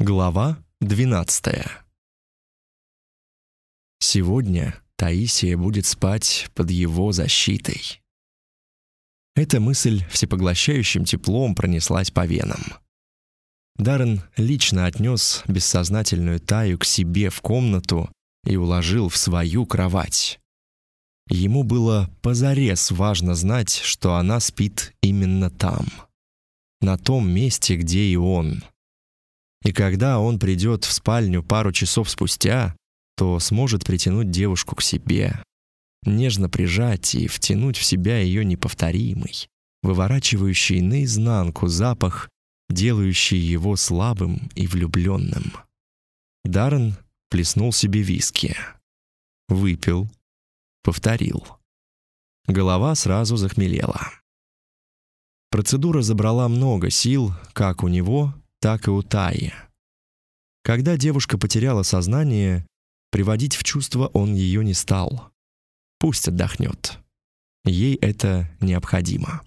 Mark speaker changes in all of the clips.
Speaker 1: Глава 12. Сегодня Таисия будет спать под его защитой. Эта мысль всепоглощающим теплом пронеслась по венам. Даррен лично отнес бессознательную Таю к себе в комнату и уложил в свою кровать. Ему было позарез важно знать, что она спит именно там, на том месте, где и он — и когда он придет в спальню пару часов спустя, то сможет притянуть девушку к себе, нежно прижать и втянуть в себя ее неповторимый, выворачивающий наизнанку запах, делающий его слабым и влюбленным. Даррен плеснул себе виски. Выпил. Повторил. Голова сразу захмелела. Процедура забрала много сил, как у него, так и у Таи. Когда девушка потеряла сознание, приводить в чувство он ее не стал. Пусть отдохнет. Ей это необходимо.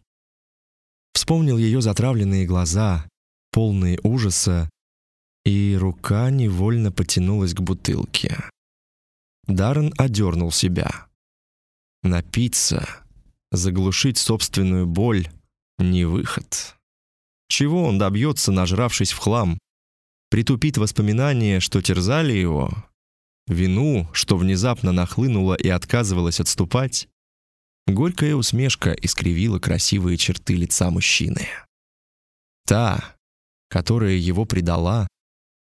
Speaker 1: Вспомнил ее затравленные глаза, полные ужаса, и рука невольно потянулась к бутылке. Даррен одернул себя. Напиться, заглушить собственную боль — не выход. Чего он добьется, нажравшись в хлам? Притупит воспоминания, что терзали его? Вину, что внезапно нахлынула и отказывалась отступать? Горькая усмешка искривила красивые черты лица мужчины. Та, которая его предала,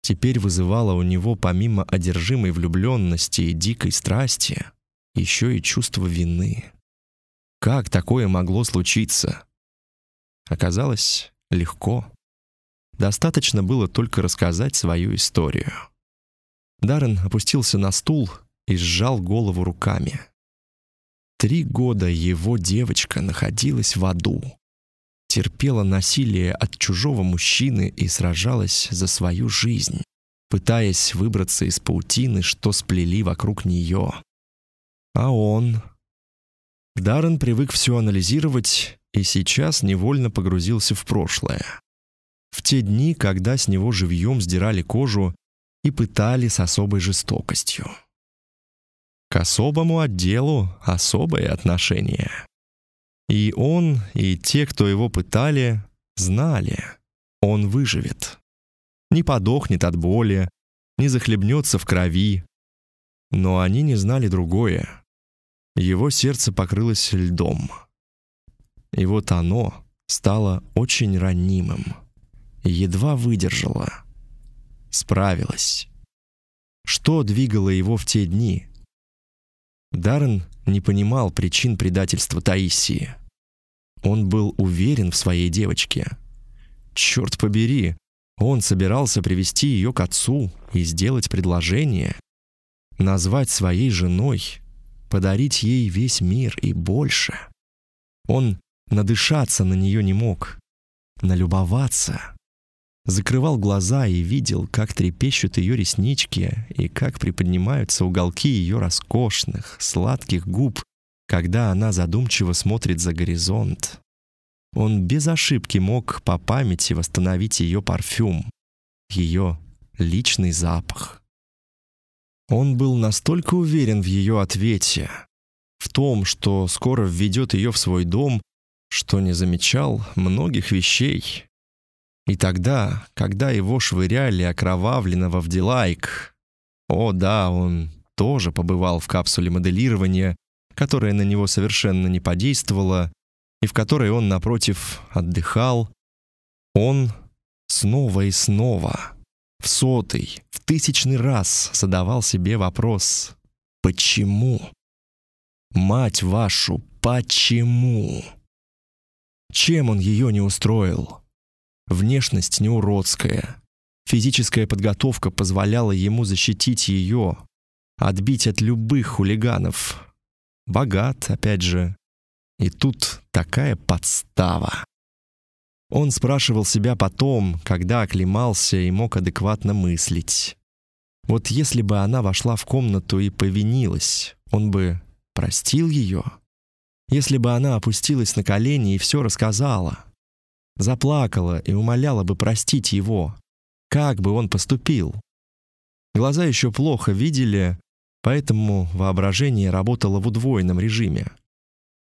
Speaker 1: теперь вызывала у него помимо одержимой влюбленности и дикой страсти еще и чувство вины. Как такое могло случиться? Оказалось, легко. Достаточно было только рассказать свою историю. Даррен опустился на стул и сжал голову руками. Три года его девочка находилась в аду, терпела насилие от чужого мужчины и сражалась за свою жизнь, пытаясь выбраться из паутины, что сплели вокруг нее. А он... Даррен привык все анализировать и сейчас невольно погрузился в прошлое. В те дни, когда с него живьем сдирали кожу и пытали с особой жестокостью. К особому отделу особое отношение. И он, и те, кто его пытали, знали, он выживет. Не подохнет от боли, не захлебнется в крови. Но они не знали другое. Его сердце покрылось льдом. И вот оно стало очень ранимым. Едва выдержало. Справилось. Что двигало его в те дни? Даррен не понимал причин предательства Таисии. Он был уверен в своей девочке. Черт побери, он собирался привести ее к отцу и сделать предложение, назвать своей женой, подарить ей весь мир и больше. Он Надышаться на нее не мог. Налюбоваться. Закрывал глаза и видел, как трепещут ее реснички и как приподнимаются уголки ее роскошных, сладких губ, когда она задумчиво смотрит за горизонт. Он без ошибки мог по памяти восстановить ее парфюм, ее личный запах. Он был настолько уверен в ее ответе, в том, что скоро введет ее в свой дом, что не замечал многих вещей. И тогда, когда его швыряли окровавленного в Дилайк, о да, он тоже побывал в капсуле моделирования, которая на него совершенно не подействовала, и в которой он, напротив, отдыхал, он снова и снова, в сотый, в тысячный раз задавал себе вопрос «Почему?» «Мать вашу, почему?» Чем он ее не устроил? Внешность не уродская. Физическая подготовка позволяла ему защитить ее, отбить от любых хулиганов. Богат, опять же. И тут такая подстава. Он спрашивал себя потом, когда оклемался и мог адекватно мыслить. Вот если бы она вошла в комнату и повинилась, он бы простил ее? Если бы она опустилась на колени и все рассказала. Заплакала и умоляла бы простить его. как бы он поступил. Глаза еще плохо видели, поэтому воображение работало в удвоенном режиме.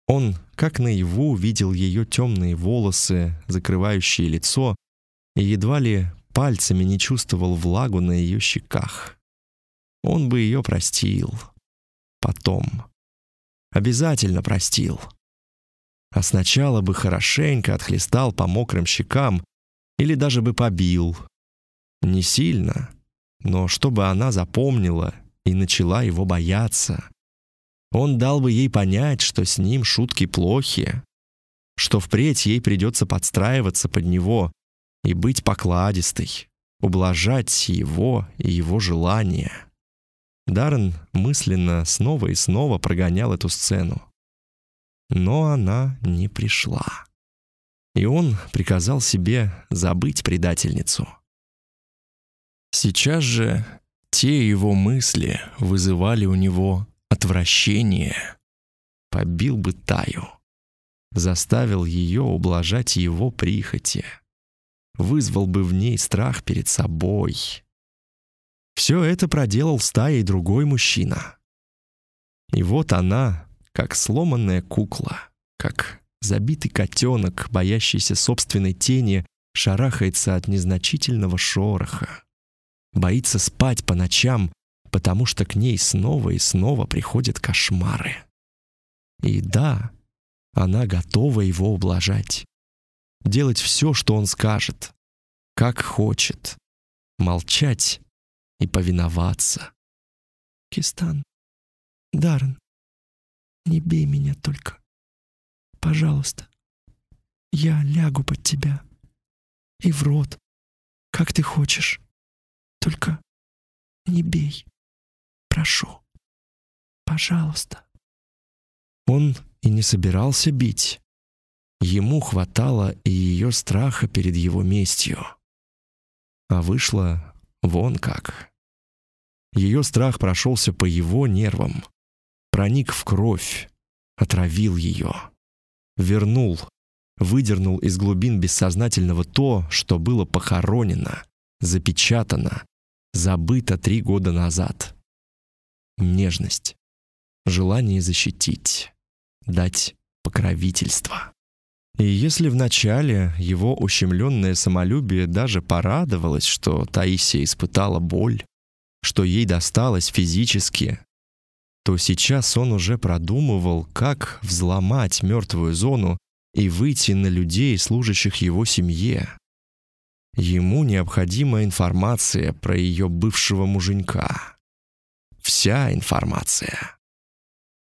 Speaker 1: Он, как наяву, видел ее темные волосы, закрывающие лицо, и едва ли пальцами не чувствовал влагу на ее щеках. Он бы ее простил. Потом. Обязательно простил. А сначала бы хорошенько отхлестал по мокрым щекам или даже бы побил. Не сильно, но чтобы она запомнила и начала его бояться. Он дал бы ей понять, что с ним шутки плохи, что впредь ей придется подстраиваться под него и быть покладистой, ублажать его и его желания. Даррен мысленно снова и снова прогонял эту сцену. Но она не пришла. И он приказал себе забыть предательницу. Сейчас же те его мысли вызывали у него отвращение. Побил бы Таю. Заставил ее ублажать его прихоти. Вызвал бы в ней страх перед собой. Все это проделал стаей другой мужчина. И вот она, как сломанная кукла, как забитый котенок, боящийся собственной тени, шарахается от незначительного шороха боится спать по ночам, потому что к ней снова и снова приходят кошмары. И да, она готова его ублажать. Делать все, что он скажет, как хочет. Молчать и повиноваться. Кистан, Даррен, не бей меня только. Пожалуйста. Я лягу под тебя. И в рот, как ты хочешь. Только не бей. Прошу. Пожалуйста. Он и не собирался бить. Ему хватало и ее страха перед его местью. А вышло вон как. Ее страх прошелся по его нервам, проник в кровь, отравил ее, вернул, выдернул из глубин бессознательного то, что было похоронено, запечатано, забыто три года назад. Нежность, желание защитить, дать покровительство. И если вначале его ущемленное самолюбие даже порадовалось, что Таисия испытала боль, что ей досталось физически, то сейчас он уже продумывал, как взломать мертвую зону и выйти на людей, служащих его семье, Ему необходима информация про ее бывшего муженька. Вся информация.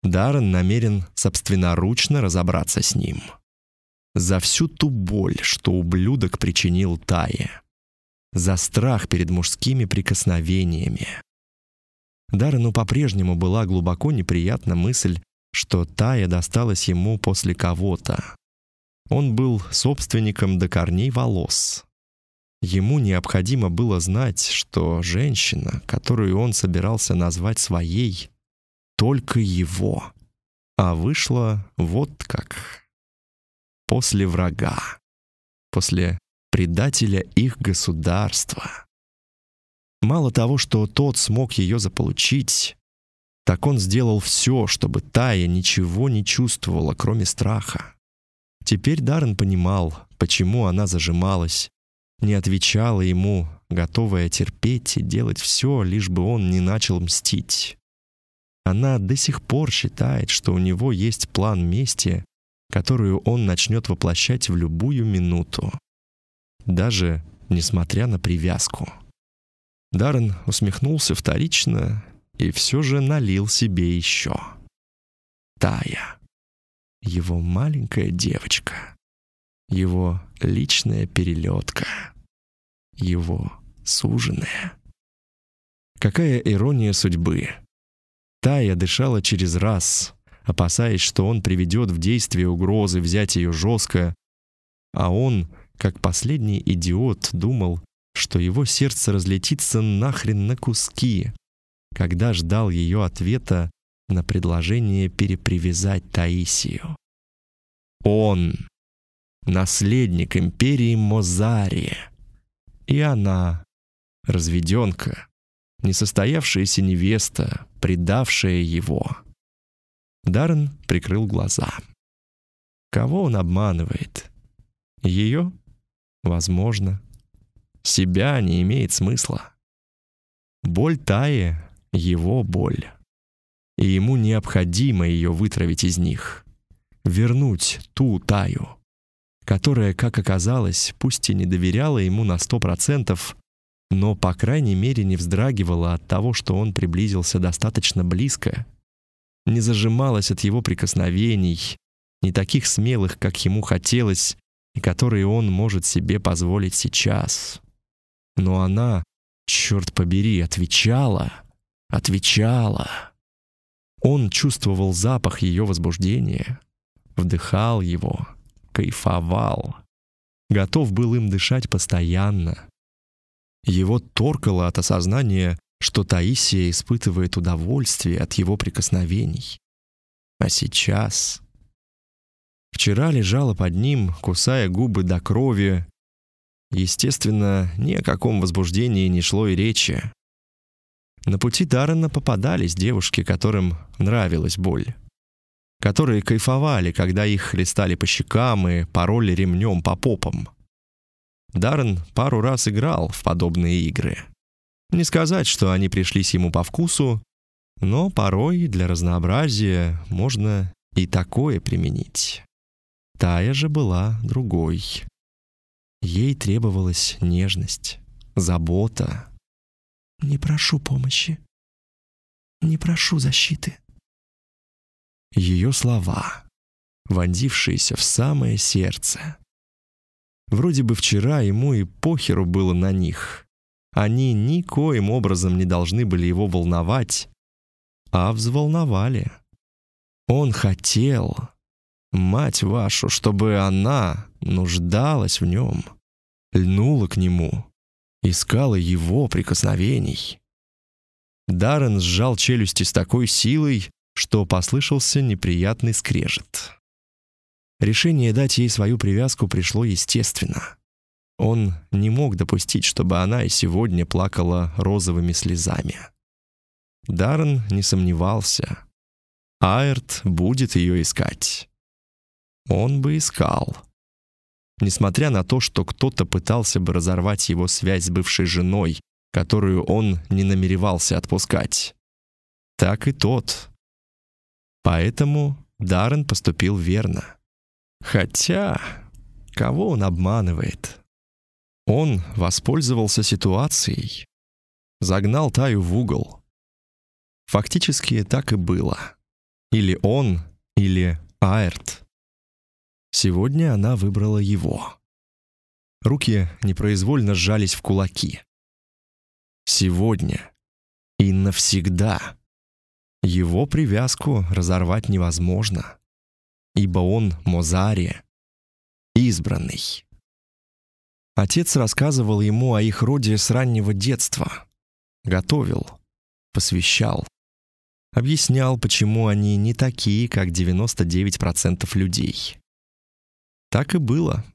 Speaker 1: Даррен намерен собственноручно разобраться с ним. За всю ту боль, что ублюдок причинил Тае. За страх перед мужскими прикосновениями. Даррену по-прежнему была глубоко неприятна мысль, что Тая досталась ему после кого-то. Он был собственником до корней волос, Ему необходимо было знать, что женщина, которую он собирался назвать своей, только его. А вышло вот как. После врага. После предателя их государства. Мало того, что тот смог ее заполучить, так он сделал все, чтобы Тая ничего не чувствовала, кроме страха. Теперь Даррен понимал, почему она зажималась, не отвечала ему, готовая терпеть и делать все, лишь бы он не начал мстить. Она до сих пор считает, что у него есть план мести, которую он начнет воплощать в любую минуту, даже несмотря на привязку. Даррен усмехнулся вторично и все же налил себе еще. Тая, его маленькая девочка его личная перелетка, его суженая. Какая ирония судьбы. Тая дышала через раз, опасаясь, что он приведет в действие угрозы взять ее жестко, а он, как последний идиот, думал, что его сердце разлетится нахрен на куски, когда ждал ее ответа на предложение перепривязать Таисию. Он наследник империи Мозари. И она разведенка, несостоявшаяся невеста, предавшая его. Даррен прикрыл глаза. Кого он обманывает? Ее? Возможно. Себя не имеет смысла. Боль Таи — его боль. И ему необходимо ее вытравить из них. Вернуть ту Таю, которая, как оказалось, пусть и не доверяла ему на сто процентов, но, по крайней мере, не вздрагивала от того, что он приблизился достаточно близко, не зажималась от его прикосновений, не таких смелых, как ему хотелось, и которые он может себе позволить сейчас. Но она, черт побери, отвечала, отвечала. Он чувствовал запах ее возбуждения, вдыхал его, кайфовал, готов был им дышать постоянно. Его торкало от осознания, что Таисия испытывает удовольствие от его прикосновений. А сейчас... Вчера лежала под ним, кусая губы до крови. Естественно, ни о каком возбуждении не шло и речи. На пути Даррена попадались девушки, которым нравилась боль. Которые кайфовали, когда их хлестали по щекам и пороли ремнем по попам. Даррен пару раз играл в подобные игры. Не сказать, что они пришлись ему по вкусу, но порой для разнообразия можно и такое применить. Тая же была другой. Ей требовалась нежность, забота. «Не прошу помощи. Не прошу защиты». Ее слова, вонзившиеся в самое сердце. Вроде бы вчера ему и похеру было на них. Они никоим образом не должны были его волновать, а взволновали. Он хотел, мать вашу, чтобы она нуждалась в нем, льнула к нему, искала его прикосновений. Даррен сжал челюсти с такой силой, что послышался неприятный скрежет. Решение дать ей свою привязку пришло естественно. Он не мог допустить, чтобы она и сегодня плакала розовыми слезами. Даррен не сомневался. Айрт будет ее искать. Он бы искал. Несмотря на то, что кто-то пытался бы разорвать его связь с бывшей женой, которую он не намеревался отпускать. Так и тот. Поэтому Даррен поступил верно. Хотя, кого он обманывает? Он воспользовался ситуацией, загнал Таю в угол. Фактически так и было. Или он, или Аэрт. Сегодня она выбрала его. Руки непроизвольно сжались в кулаки. Сегодня и навсегда его привязку разорвать невозможно ибо он Мозария, избранный. Отец рассказывал ему о их роде с раннего детства, готовил, посвящал, объяснял, почему они не такие, как 99% людей. Так и было.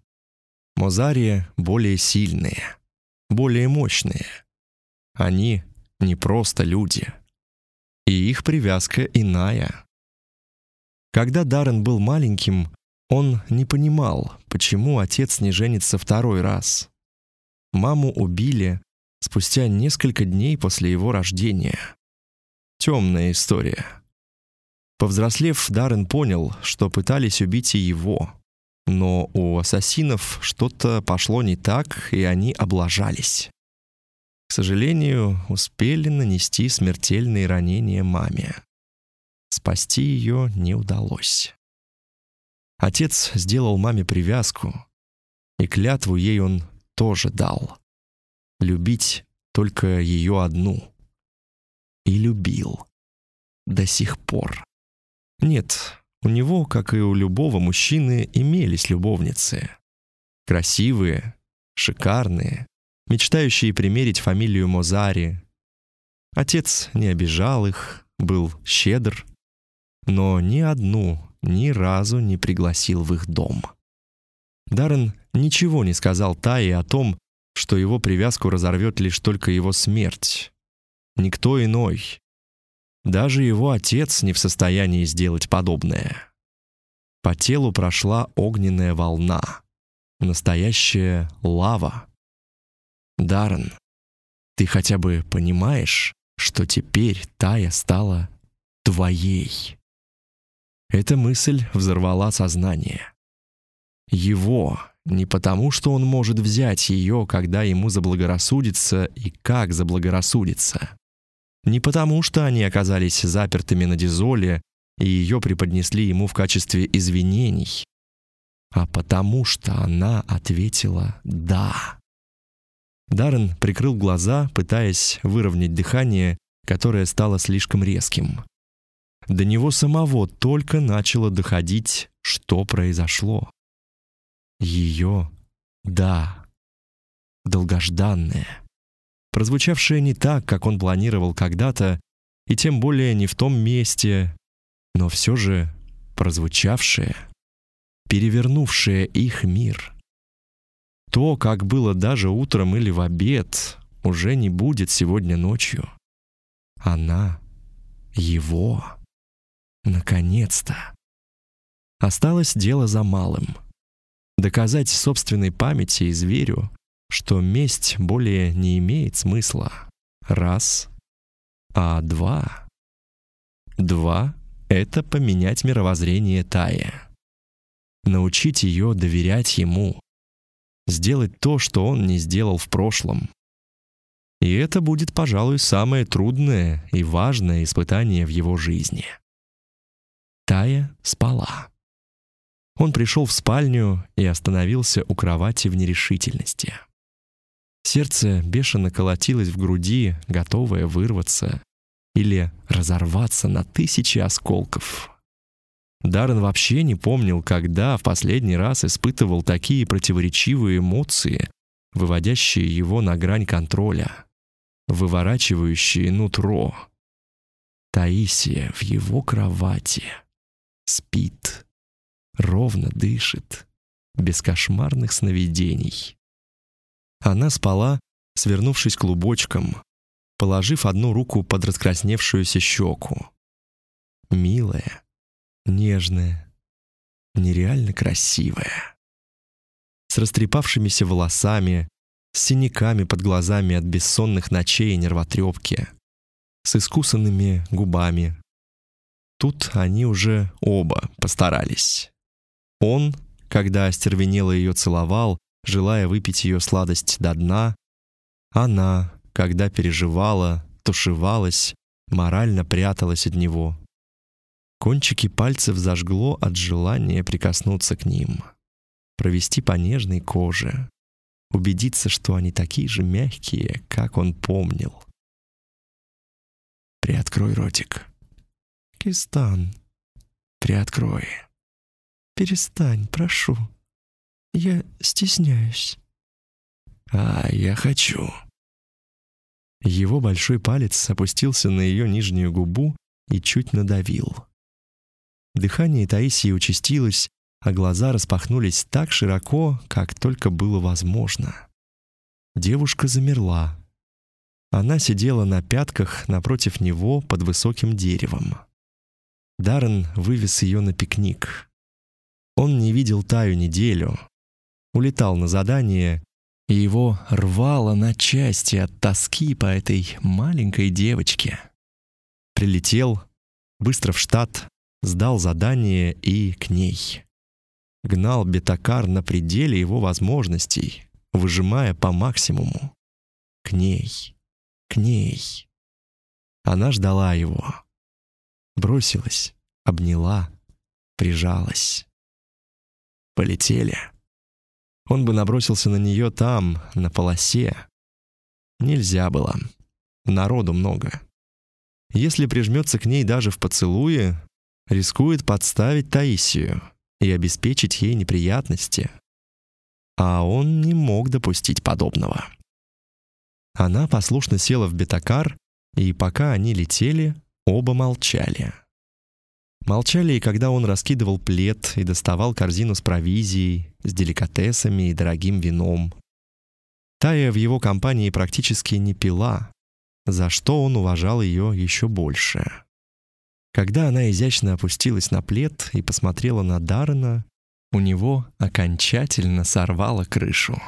Speaker 1: Мозария более сильные, более мощные. Они не просто люди. И их привязка иная. Когда Даррен был маленьким, он не понимал, почему отец не женится второй раз. Маму убили спустя несколько дней после его рождения. Темная история. Повзрослев, Даррен понял, что пытались убить и его. Но у ассасинов что-то пошло не так, и они облажались. К сожалению, успели нанести смертельные ранения маме. Спасти ее не удалось. Отец сделал маме привязку, и клятву ей он тоже дал. Любить только ее одну. И любил. До сих пор. Нет, у него, как и у любого мужчины, имелись любовницы. Красивые, шикарные, мечтающие примерить фамилию Мозари. Отец не обижал их, был щедр, но ни одну ни разу не пригласил в их дом. Даррен ничего не сказал Тае о том, что его привязку разорвет лишь только его смерть. Никто иной. Даже его отец не в состоянии сделать подобное. По телу прошла огненная волна. Настоящая лава. Даррен, ты хотя бы понимаешь, что теперь Тая стала твоей? Эта мысль взорвала сознание. Его, не потому, что он может взять ее, когда ему заблагорассудится и как заблагорассудится. Не потому, что они оказались запертыми на дизоле и ее преподнесли ему в качестве извинений, а потому что она ответила «да». Даррен прикрыл глаза, пытаясь выровнять дыхание, которое стало слишком резким. До него самого только начало доходить, что произошло. Ее «да», долгожданное, прозвучавшее не так, как он планировал когда-то, и тем более не в том месте, но все же прозвучавшее, перевернувшее их мир. То, как было даже утром или в обед, уже не будет сегодня ночью. Она его. Наконец-то. Осталось дело за малым. Доказать собственной памяти и зверю, что месть более не имеет смысла. Раз. А два. Два — это поменять мировоззрение Тая. Научить ее доверять ему. Сделать то, что он не сделал в прошлом. И это будет, пожалуй, самое трудное и важное испытание в его жизни. Тая спала. Он пришел в спальню и остановился у кровати в нерешительности. Сердце бешено колотилось в груди, готовое вырваться или разорваться на тысячи осколков. Даррен вообще не помнил, когда в последний раз испытывал такие противоречивые эмоции, выводящие его на грань контроля, выворачивающие нутро. Таисия в его кровати спит, ровно дышит, без кошмарных сновидений. Она спала, свернувшись клубочком, положив одну руку под раскрасневшуюся щеку. Милая, нежная, нереально красивая. С растрепавшимися волосами, с синяками под глазами от бессонных ночей и нервотрепки, с искусанными губами. Тут они уже оба постарались. Он, когда остервенело ее целовал, желая выпить ее сладость до дна, она, когда переживала, тушевалась, морально пряталась от него. Кончики пальцев зажгло от желания прикоснуться к ним, провести по нежной коже, убедиться, что они такие же мягкие, как он помнил. «Приоткрой ротик». «Кистан, приоткрой». «Перестань, прошу. Я стесняюсь». «А, я хочу». Его большой палец опустился на ее нижнюю губу и чуть надавил. Дыхание Таисии участилось, а глаза распахнулись так широко, как только было возможно. Девушка замерла. Она сидела на пятках напротив него под высоким деревом. Даррен вывез ее на пикник. Он не видел Таю неделю. Улетал на задание и его рвало на части от тоски по этой маленькой девочке. Прилетел, быстро в штат, сдал задание и к ней. Гнал Бетакар на пределе его возможностей, выжимая по максимуму. К ней, к ней. Она ждала его. Бросилась, обняла, прижалась. Полетели. Он бы набросился на нее там, на полосе. Нельзя было. Народу много. Если прижмется к ней даже в поцелуе, рискует подставить Таисию и обеспечить ей неприятности. А он не мог допустить подобного. Она послушно села в бетакар, и пока они летели, оба молчали. Молчали и когда он раскидывал плед и доставал корзину с провизией, с деликатесами и дорогим вином. Тая в его компании практически не пила, за что он уважал ее еще больше. Когда она изящно опустилась на плед и посмотрела на Даррена, у него окончательно сорвало крышу.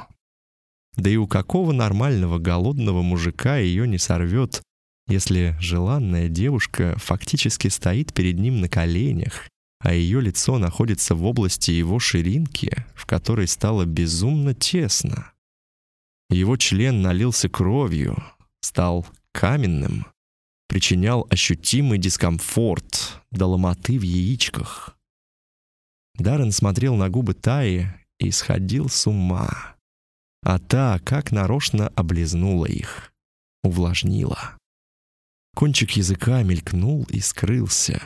Speaker 1: Да и у какого нормального голодного мужика ее не сорвет, если желанная девушка фактически стоит перед ним на коленях, а ее лицо находится в области его ширинки, в которой стало безумно тесно. Его член налился кровью, стал каменным, причинял ощутимый дискомфорт до ломоты в яичках. Даррен смотрел на губы Таи и сходил с ума. А та как нарочно облизнула их, увлажнила. Кончик языка мелькнул и скрылся,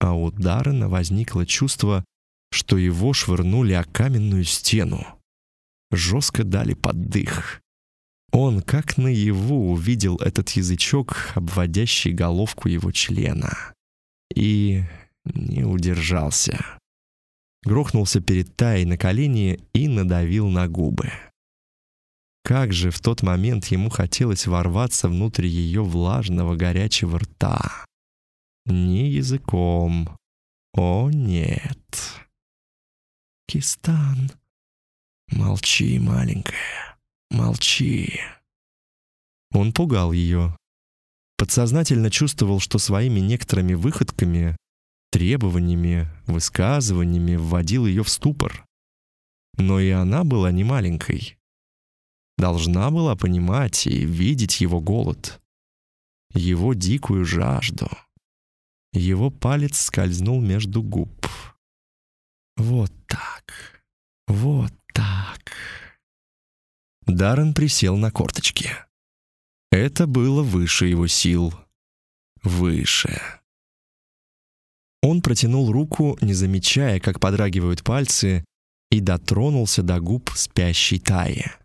Speaker 1: а у Даррена возникло чувство, что его швырнули о каменную стену. Жестко дали поддых. Он, как наяву, увидел этот язычок, обводящий головку его члена. И не удержался. Грохнулся перед Таей на колени и надавил на губы. Как же в тот момент ему хотелось ворваться внутрь ее влажного горячего рта. Не языком. О, нет. Кистан. Молчи, маленькая. Молчи. Он пугал ее. Подсознательно чувствовал, что своими некоторыми выходками, требованиями, высказываниями вводил ее в ступор. Но и она была не маленькой должна была понимать и видеть его голод, его дикую жажду. Его палец скользнул между губ. Вот так, вот так. Даррен присел на корточки. Это было выше его сил. Выше. Он протянул руку, не замечая, как подрагивают пальцы, и дотронулся до губ спящей Таи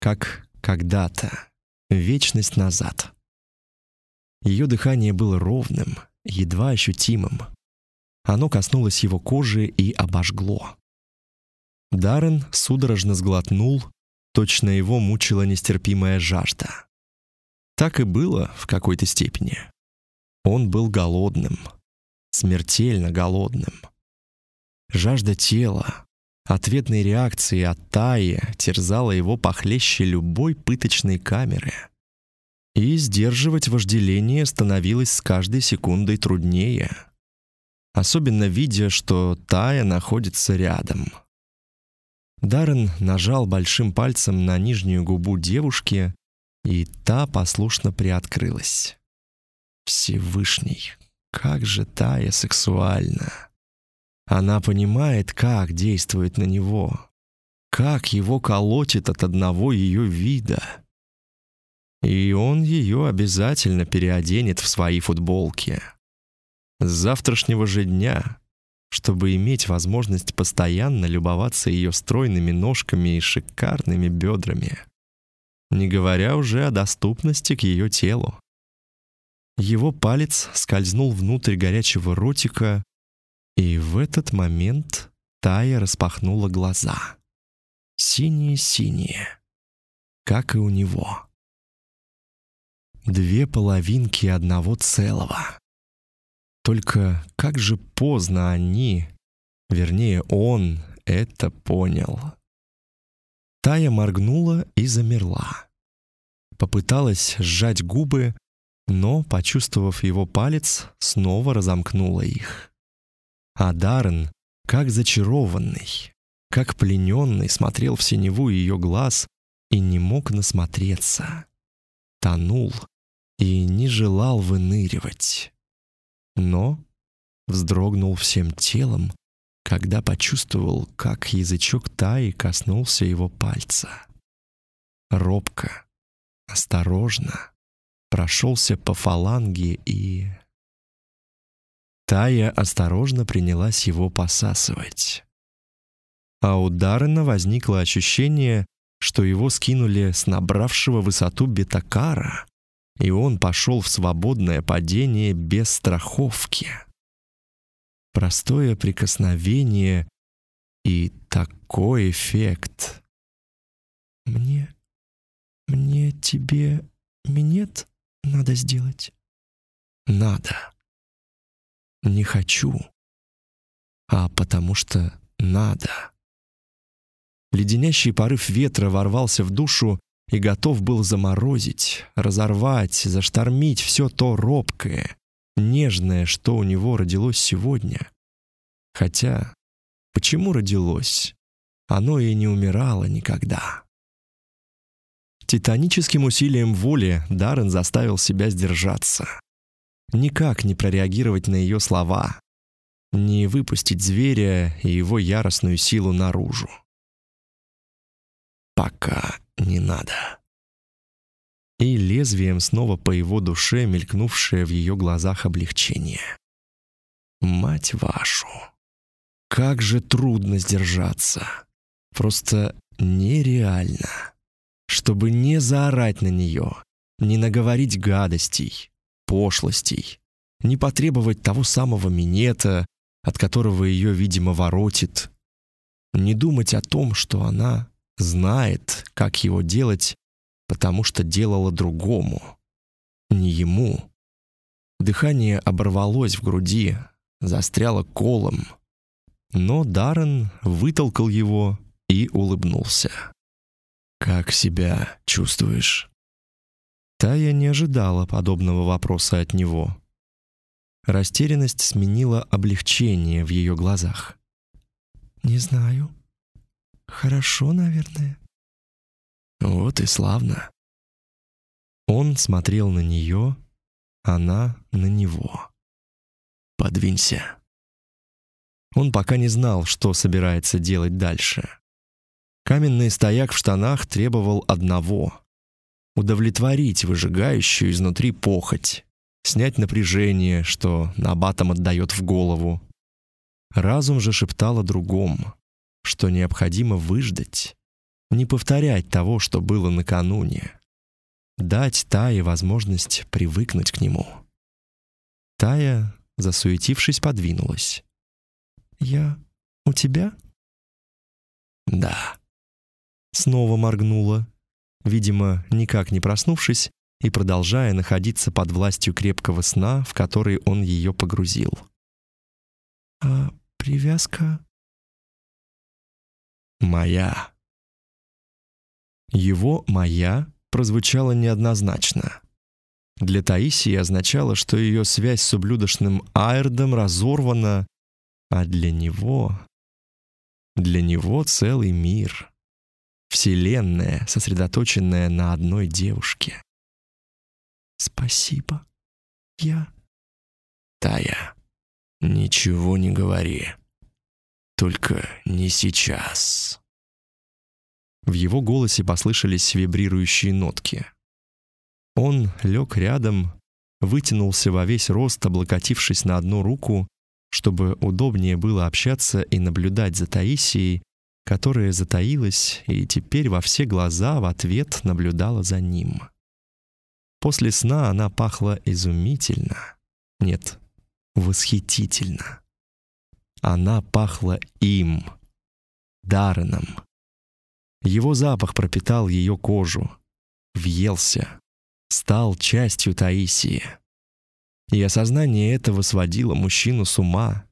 Speaker 1: как когда-то, вечность назад. Ее дыхание было ровным, едва ощутимым. Оно коснулось его кожи и обожгло. Даррен судорожно сглотнул, точно его мучила нестерпимая жажда. Так и было в какой-то степени. Он был голодным, смертельно голодным. Жажда тела, Ответной реакции от Таи терзала его похлеще любой пыточной камеры. И сдерживать вожделение становилось с каждой секундой труднее. Особенно видя, что Тая находится рядом. Даррен нажал большим пальцем на нижнюю губу девушки, и та послушно приоткрылась. Всевышний, как же Тая сексуальна! Она понимает, как действует на него, как его колотит от одного ее вида. И он ее обязательно переоденет в свои футболки. С завтрашнего же дня, чтобы иметь возможность постоянно любоваться ее стройными ножками и шикарными бедрами, не говоря уже о доступности к ее телу. Его палец скользнул внутрь горячего ротика, и в этот момент Тая распахнула глаза. Синие-синие, как и у него. Две половинки одного целого. Только как же поздно они, вернее он, это понял. Тая моргнула и замерла. Попыталась сжать губы, но, почувствовав его палец, снова разомкнула их. А Даррен, как зачарованный, как плененный, смотрел в синеву ее глаз и не мог насмотреться. Тонул и не желал выныривать. Но вздрогнул всем телом, когда почувствовал, как язычок Таи коснулся его пальца. Робко, осторожно прошелся по фаланге и Тая осторожно принялась его посасывать. А у Даррена возникло ощущение, что его скинули с набравшего высоту бетакара, и он пошел в свободное падение без страховки. Простое прикосновение и такой эффект. Мне
Speaker 2: Мне тебе минет надо сделать?
Speaker 1: Надо. Не хочу, а потому что надо. Леденящий порыв ветра ворвался в душу и готов был заморозить, разорвать, заштормить все то робкое, нежное, что у него родилось сегодня. Хотя, почему родилось? Оно и не умирало никогда. Титаническим усилием воли Даррен заставил себя сдержаться. Никак не прореагировать на ее слова, не выпустить зверя и его яростную силу наружу. Пока не надо. И лезвием снова по его душе мелькнувшее в ее глазах облегчение. Мать вашу! Как же трудно сдержаться! Просто нереально. Чтобы не заорать на нее, не наговорить гадостей, пошлостей, не потребовать того самого минета, от которого ее, видимо, воротит, не думать о том, что она знает, как его делать, потому что делала другому, не ему. Дыхание оборвалось в груди, застряло колом, но Даррен вытолкал его и улыбнулся. «Как себя чувствуешь?» Тая не ожидала подобного вопроса от него. Растерянность сменила облегчение в ее глазах.
Speaker 2: «Не знаю. Хорошо, наверное».
Speaker 1: «Вот и славно». Он смотрел на нее, она на него. «Подвинься». Он пока не знал, что собирается делать дальше. Каменный стояк в штанах требовал одного — удовлетворить выжигающую изнутри похоть, снять напряжение, что набатом отдает в голову. Разум же шептал о другом, что необходимо выждать, не повторять того, что было накануне, дать Тае возможность привыкнуть к нему. Тая, засуетившись, подвинулась.
Speaker 2: «Я у тебя?»
Speaker 1: «Да», снова моргнула, видимо, никак не проснувшись и продолжая находиться под властью крепкого сна, в который он ее погрузил.
Speaker 2: «А привязка?»
Speaker 1: «Моя». Его «моя» прозвучало неоднозначно. Для Таисии означало, что ее связь с ублюдочным Айрдом разорвана, а для него... Для него целый мир. Вселенная, сосредоточенная на одной девушке.
Speaker 2: «Спасибо. Я...»
Speaker 1: «Тая, ничего не говори. Только не сейчас». В его голосе послышались вибрирующие нотки. Он лег рядом, вытянулся во весь рост, облокотившись на одну руку, чтобы удобнее было общаться и наблюдать за Таисией, которая затаилась и теперь во все глаза в ответ наблюдала за ним. После сна она пахла изумительно. Нет, восхитительно. Она пахла им, Дарреном. Его запах пропитал ее кожу, въелся, стал частью Таисии. И осознание этого сводило мужчину с ума.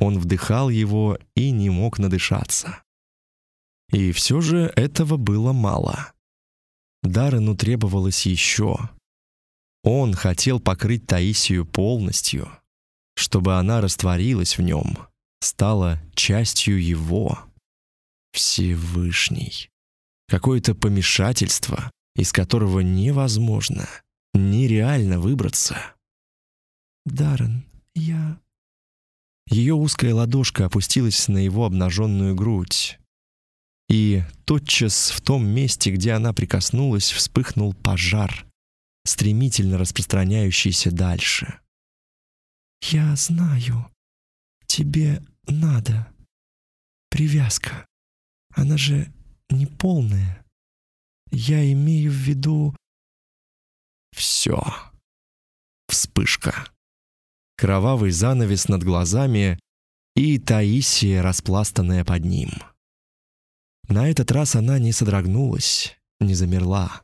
Speaker 1: Он вдыхал его и не мог надышаться. И все же этого было мало. Даррену требовалось еще. Он хотел покрыть Таисию полностью, чтобы она растворилась в нем, стала частью его. Всевышний. Какое-то помешательство, из которого невозможно, нереально выбраться.
Speaker 2: «Даррен, я...»
Speaker 1: Ее узкая ладошка опустилась на его обнаженную грудь, и тотчас в том месте, где она прикоснулась, вспыхнул пожар, стремительно распространяющийся дальше.
Speaker 2: «Я знаю. Тебе надо. Привязка. Она же не полная. Я имею в виду...»
Speaker 1: Все. Вспышка. Кровавый занавес над глазами и Таисия, распластанная под ним. На этот раз она не содрогнулась, не замерла,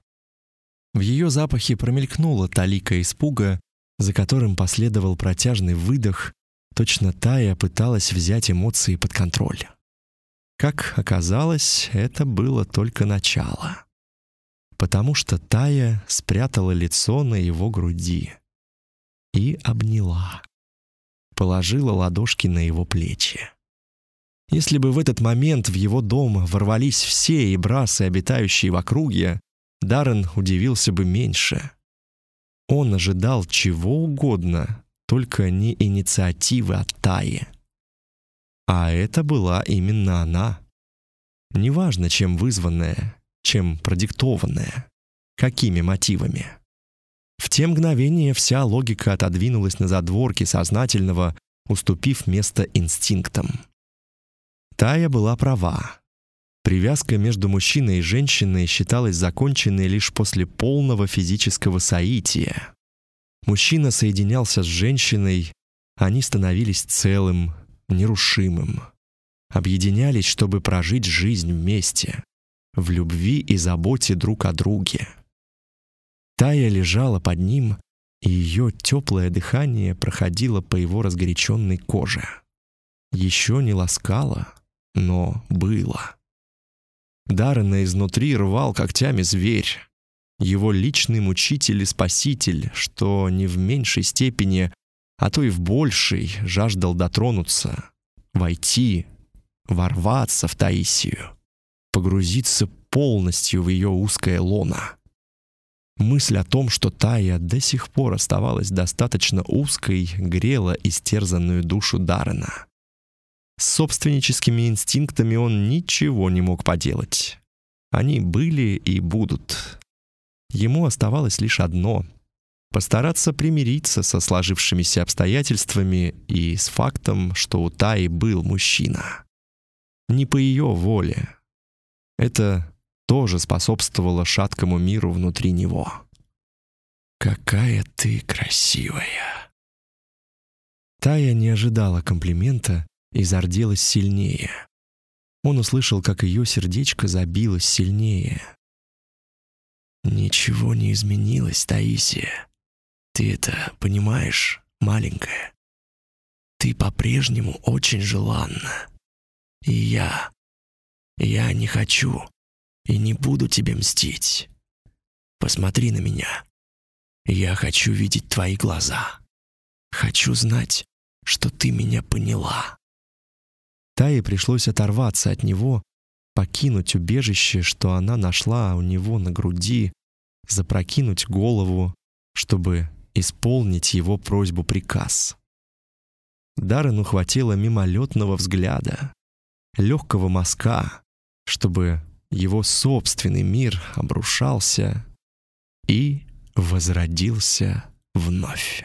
Speaker 1: В ее запахе промелькнула талика испуга, за которым последовал протяжный выдох, точно Тая пыталась взять эмоции под контроль. Как оказалось, это было только начало. Потому что Тая спрятала лицо на его груди и обняла. Положила ладошки на его плечи. Если бы в этот момент в его дом ворвались все ибрасы, обитающие в округе, Даррен удивился бы меньше. Он ожидал чего угодно, только не инициативы от Таи. А это была именно она. Неважно, чем вызванная, чем продиктованная, какими мотивами. В те мгновения вся логика отодвинулась на задворки сознательного, уступив место инстинктам. Тая была права. Привязка между мужчиной и женщиной считалась законченной лишь после полного физического соития. Мужчина соединялся с женщиной, они становились целым, нерушимым. Объединялись, чтобы прожить жизнь вместе, в любви и заботе друг о друге. Тая лежала под ним, и ее теплое дыхание проходило по его разгоряченной коже. Еще не ласкало, но было. Даррена изнутри рвал когтями зверь. Его личный мучитель и спаситель, что не в меньшей степени, а то и в большей, жаждал дотронуться, войти, ворваться в Таисию, погрузиться полностью в ее узкое лоно. Мысль о том, что Тая до сих пор оставалась достаточно узкой, грела истерзанную душу Даррена. С собственническими инстинктами он ничего не мог поделать. Они были и будут. Ему оставалось лишь одно — постараться примириться со сложившимися обстоятельствами и с фактом, что у Таи был мужчина. Не по ее воле. Это тоже способствовало шаткому миру внутри него. «Какая ты красивая!» Тая не ожидала комплимента и зарделась сильнее. Он услышал, как ее сердечко забилось сильнее. «Ничего не изменилось, Таисия. Ты это понимаешь, маленькая? Ты по-прежнему очень желанна. И я... Я не хочу и не буду тебе мстить. Посмотри на меня. Я хочу видеть твои глаза. Хочу знать, что ты меня поняла. Тае пришлось оторваться от него, покинуть убежище, что она нашла у него на груди, запрокинуть голову, чтобы исполнить его просьбу-приказ. Даррену хватило мимолетного взгляда, легкого мазка, чтобы его собственный мир обрушался и возродился вновь.